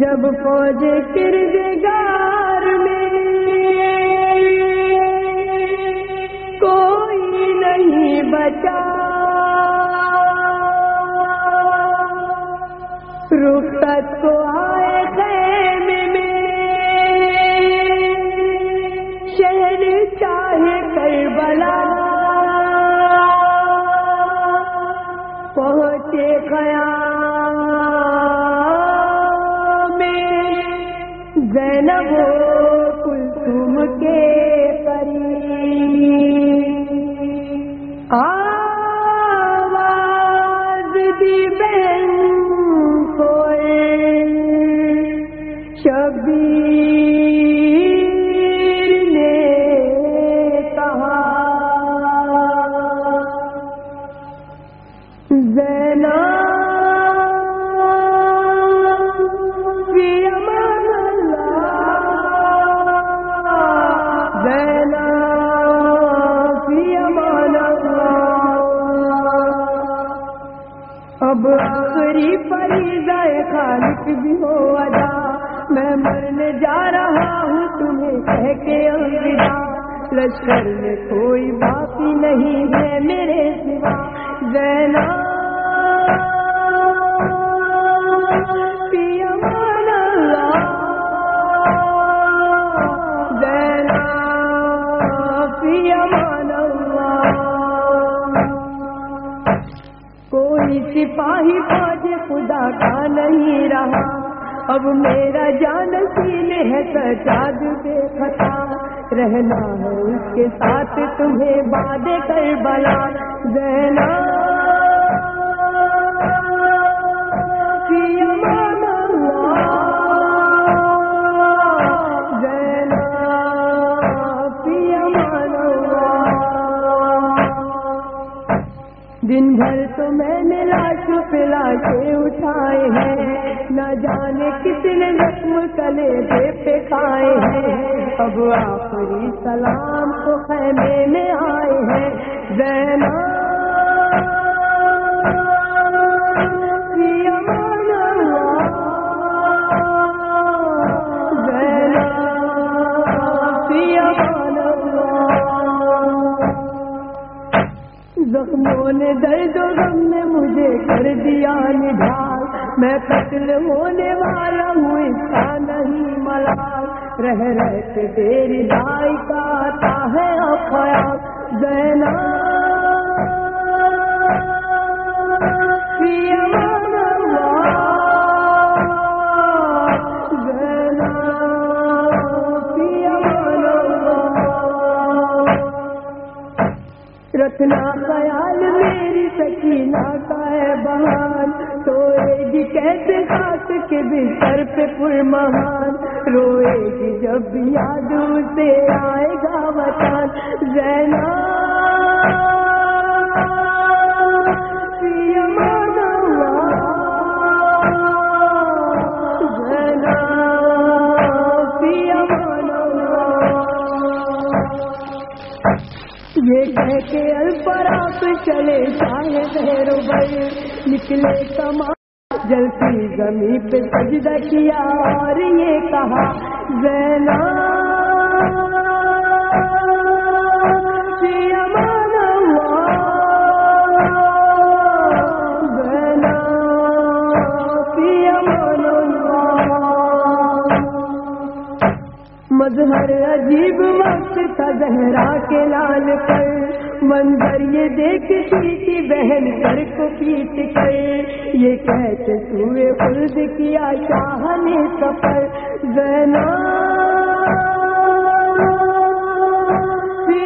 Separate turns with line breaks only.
جب فوج کردگار میں کوئی نہیں بچا۔ رخت کو آ زینب کلثوم کے پری آواز دی بہن کوئی شبیر آخری خالق بھی ہو ادا۔ میں مرنے جا رہا ہوں تمہیں کہہ کے الوداع۔ لشکر میں کوئی باقی نہیں ہے میرے سوا۔ زینب کوئی سپاہی فوج خدا کا نہیں رہا۔ اب میرا جان سینے ہے سجاد بے خطا رہنا ہے اس کے ساتھ تمہیں باد کر بلا زینا دن بھر تو میں نے لاش پلا کے اٹھائے ہیں۔ نہ جانے کس نے زخم کلے پہ کھائے ہیں۔ اب آخری سلام تو خیمے میں آئے ہیں۔ زینا نے درد و غم نے مجھے کر دیا نڈھال میں قتل ہونے والا ہوں، اس کا نہیں ملال۔ رہ رہ کے تیری دائی کا آتا ہے خیال رکھنا خیال میری سکینہ کا ہے بہان سوئے گی کیسے ساتھ کے بستر پہ پر مہان روئے گی جب یاد سے آئے گا وطن زینا یہ کہہ کے الفراق چلے، چاہے بہر بھر نکلے کما جلتی زمین پہ سجدہ کیا، اور یہ کہا زینا مظہر عجیب وقت تھا زہرا کے لال پر منظر یہ دیکھتی تھی بہن کر کو پیٹ کر یہ کہتے سوئے خلد کیا شاہ نے سفر۔ زینا فی